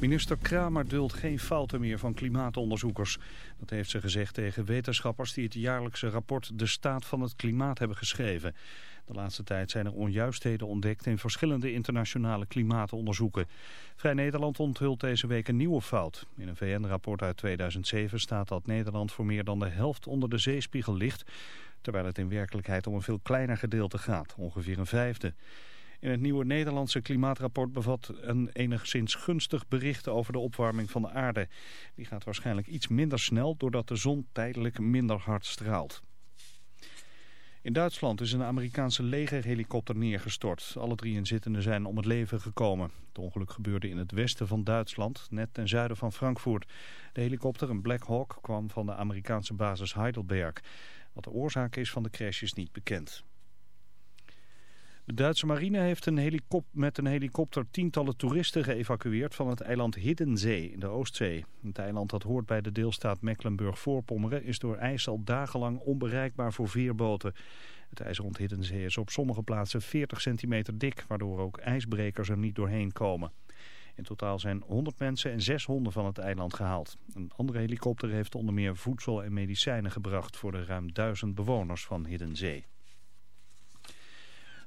Minister Kramer duldt geen fouten meer van klimaatonderzoekers. Dat heeft ze gezegd tegen wetenschappers die het jaarlijkse rapport De Staat van het Klimaat hebben geschreven. De laatste tijd zijn er onjuistheden ontdekt in verschillende internationale klimaatonderzoeken. Vrij Nederland onthult deze week een nieuwe fout. In een VN-rapport uit 2007 staat dat Nederland voor meer dan de helft onder de zeespiegel ligt... terwijl het in werkelijkheid om een veel kleiner gedeelte gaat, ongeveer een vijfde. In het nieuwe Nederlandse klimaatrapport bevat een enigszins gunstig bericht over de opwarming van de aarde. Die gaat waarschijnlijk iets minder snel doordat de zon tijdelijk minder hard straalt. In Duitsland is een Amerikaanse legerhelikopter neergestort. Alle drie inzittenden zijn om het leven gekomen. Het ongeluk gebeurde in het westen van Duitsland, net ten zuiden van Frankfurt. De helikopter, een Black Hawk, kwam van de Amerikaanse basis Heidelberg. Wat de oorzaak is van de crash is niet bekend. De Duitse marine heeft een met een helikopter tientallen toeristen geëvacueerd van het eiland Hiddensee in de Oostzee. Het eiland dat hoort bij de deelstaat Mecklenburg-Voorpommeren is door ijs al dagenlang onbereikbaar voor veerboten. Het ijs rond Hiddensee is op sommige plaatsen 40 centimeter dik, waardoor ook ijsbrekers er niet doorheen komen. In totaal zijn 100 mensen en 6 honden van het eiland gehaald. Een andere helikopter heeft onder meer voedsel en medicijnen gebracht voor de ruim duizend bewoners van Hiddensee.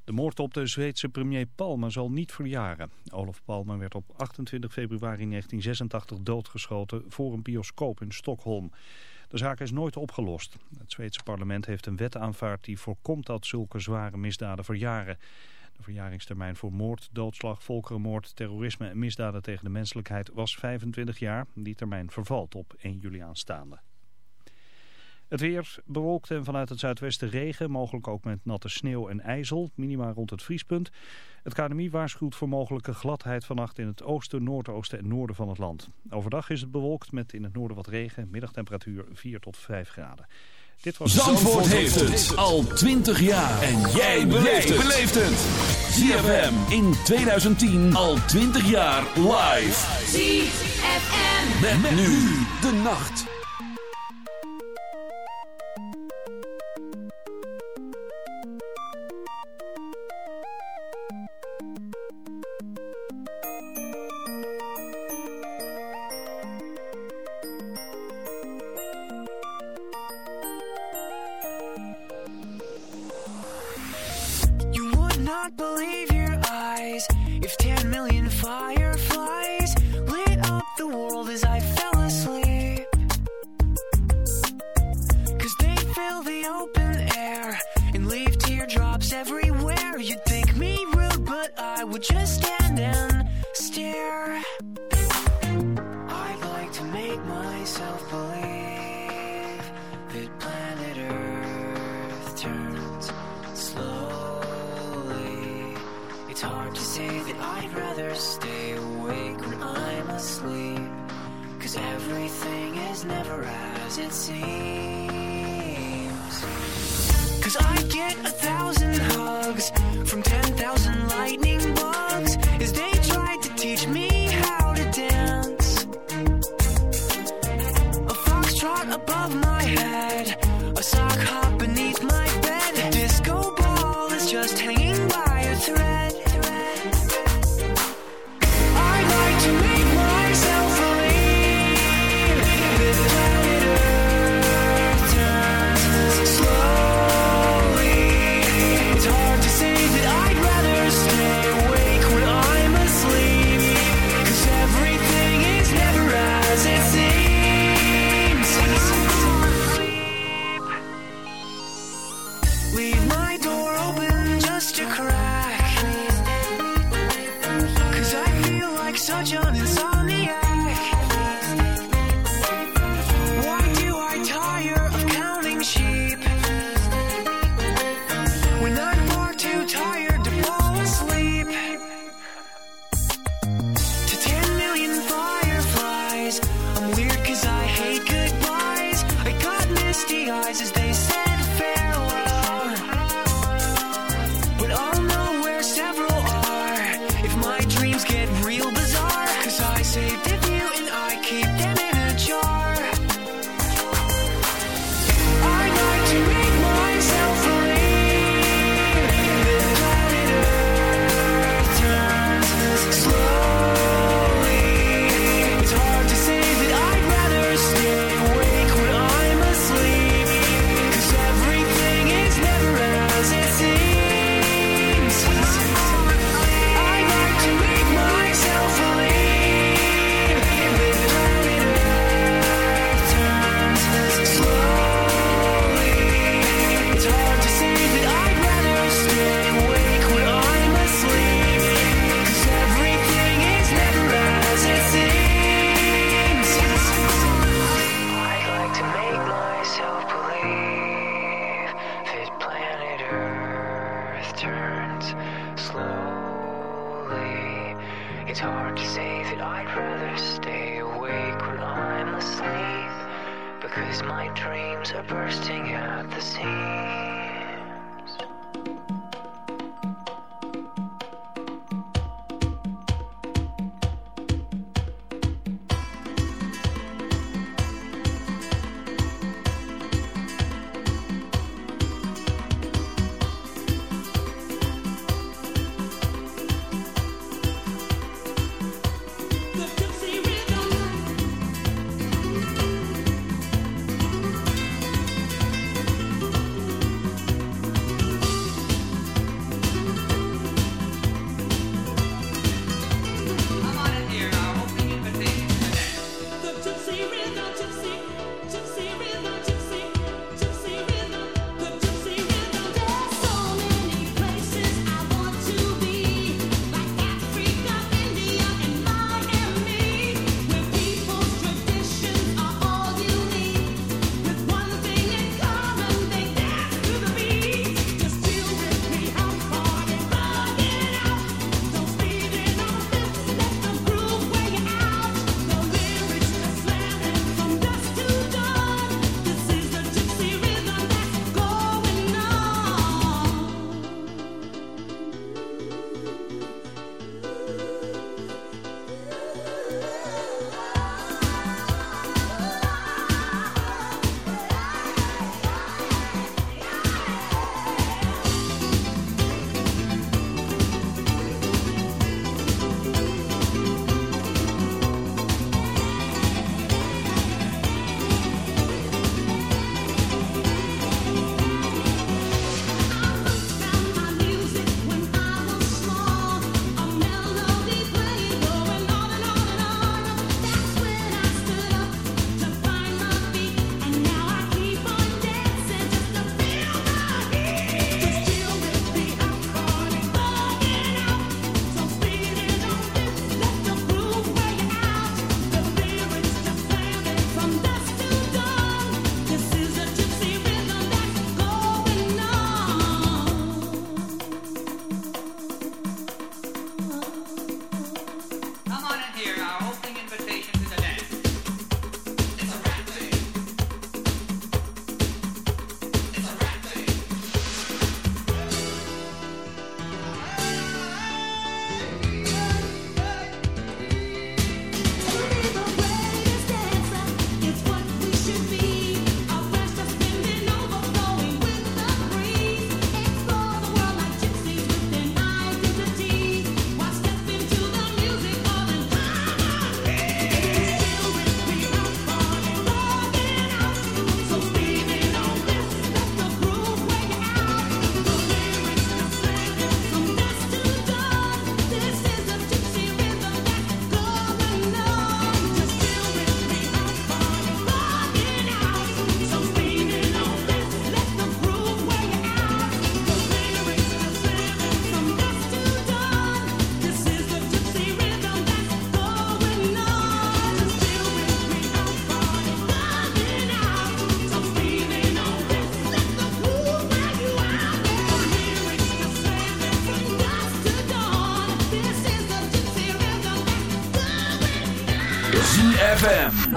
De moord op de Zweedse premier Palme zal niet verjaren. Olof Palme werd op 28 februari 1986 doodgeschoten voor een bioscoop in Stockholm. De zaak is nooit opgelost. Het Zweedse parlement heeft een wet aanvaard die voorkomt dat zulke zware misdaden verjaren. De verjaringstermijn voor moord, doodslag, volkerenmoord, terrorisme en misdaden tegen de menselijkheid was 25 jaar. Die termijn vervalt op 1 juli aanstaande. Het weer bewolkt en vanuit het zuidwesten regen, mogelijk ook met natte sneeuw en ijzel, minima rond het vriespunt. Het KNMI waarschuwt voor mogelijke gladheid vannacht in het oosten, noordoosten en noorden van het land. Overdag is het bewolkt met in het noorden wat regen, middagtemperatuur 4 tot 5 graden. Dit was Zandvoort, heeft het al 20 jaar en jij beleeft het. ZFM in 2010 al 20 jaar live. ZFM. met nu de nacht.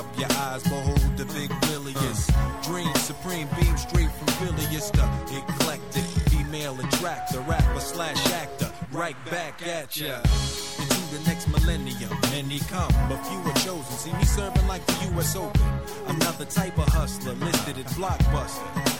Rub your eyes, behold the big williest. Dream supreme, beam straight from Phillius, to eclectic female attractor, rapper slash actor, right back at ya. Into the next millennium, many come, but few are chosen. See me serving like the U.S. Open. Another type of hustler listed at Blockbuster.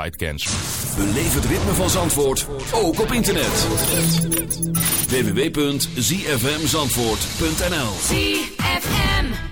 Fight cancer. Beleef het ritme van Zandvoort, ook op internet. www.zfmzandvoort.nl ZFM.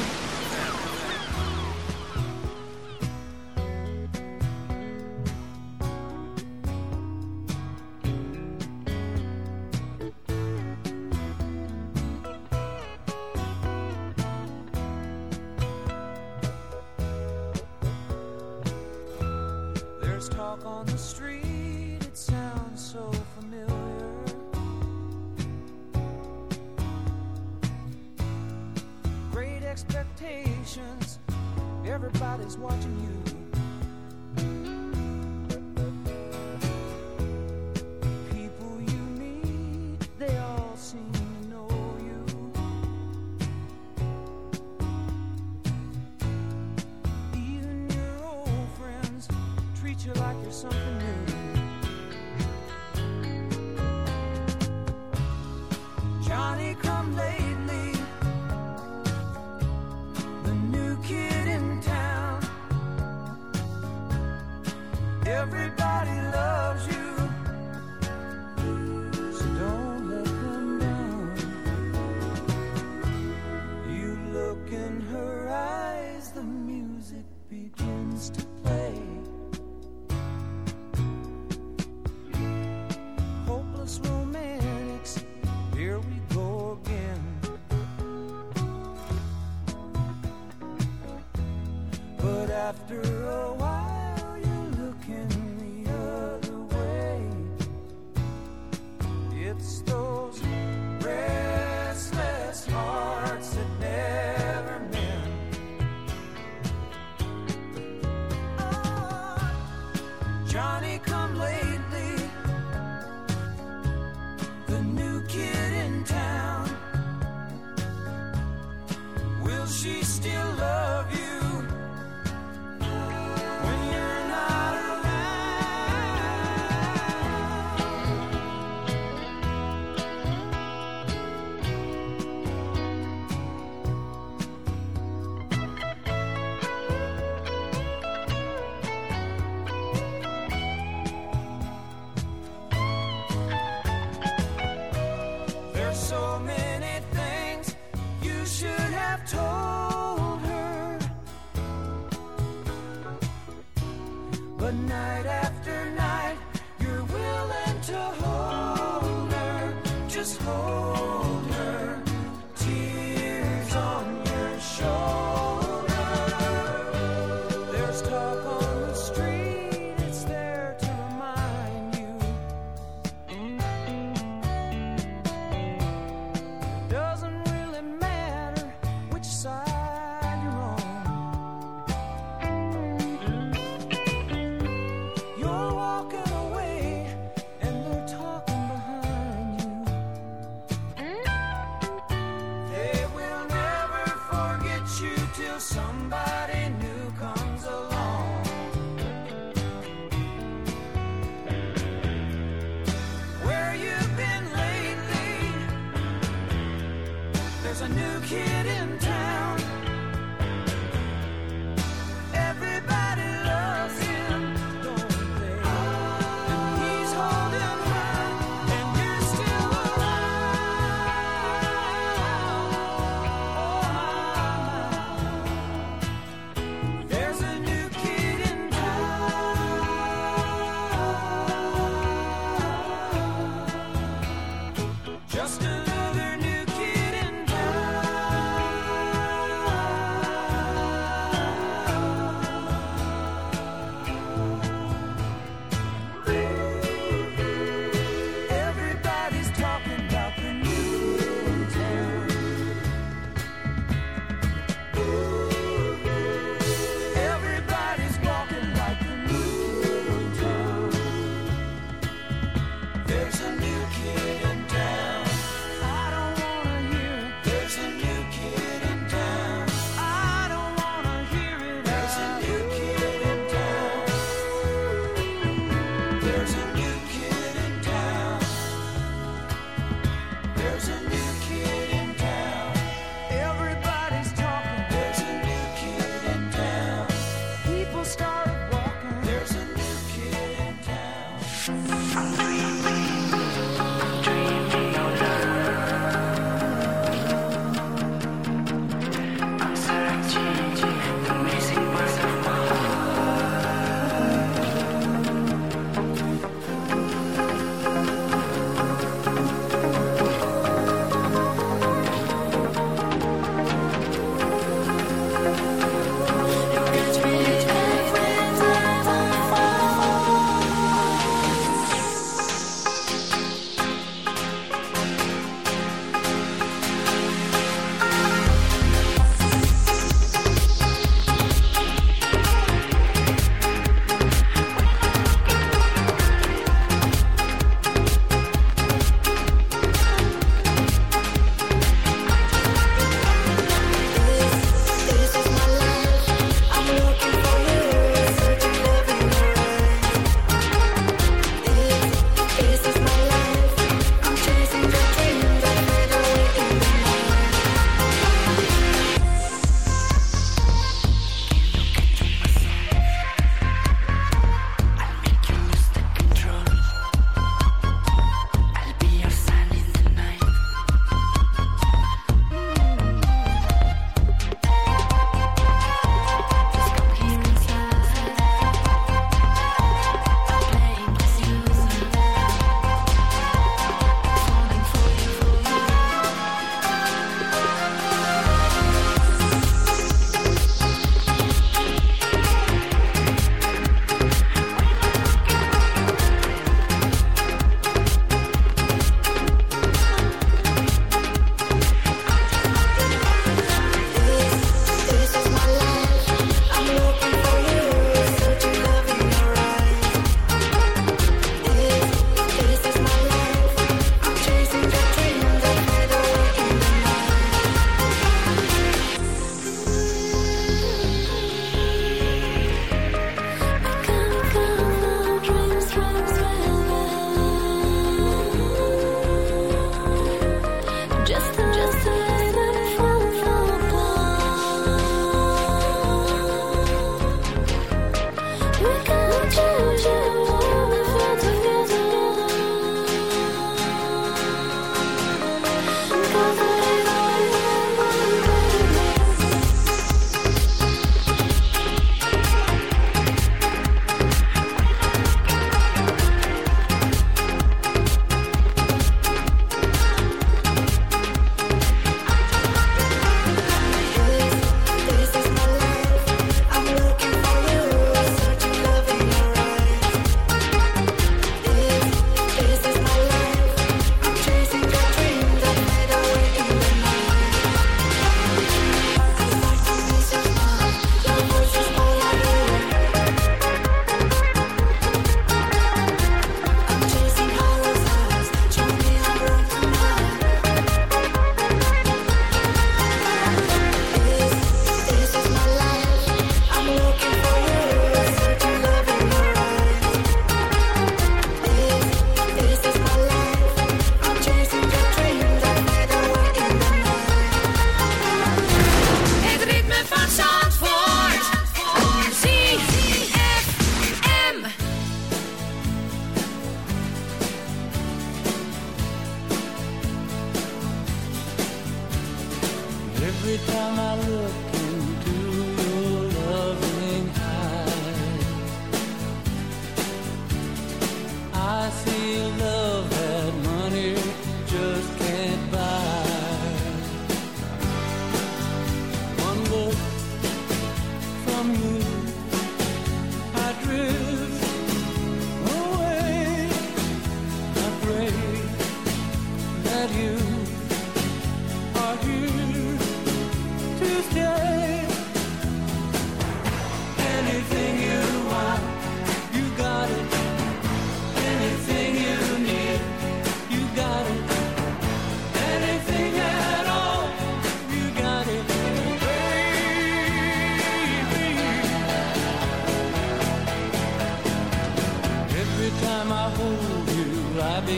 is watching you.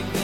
big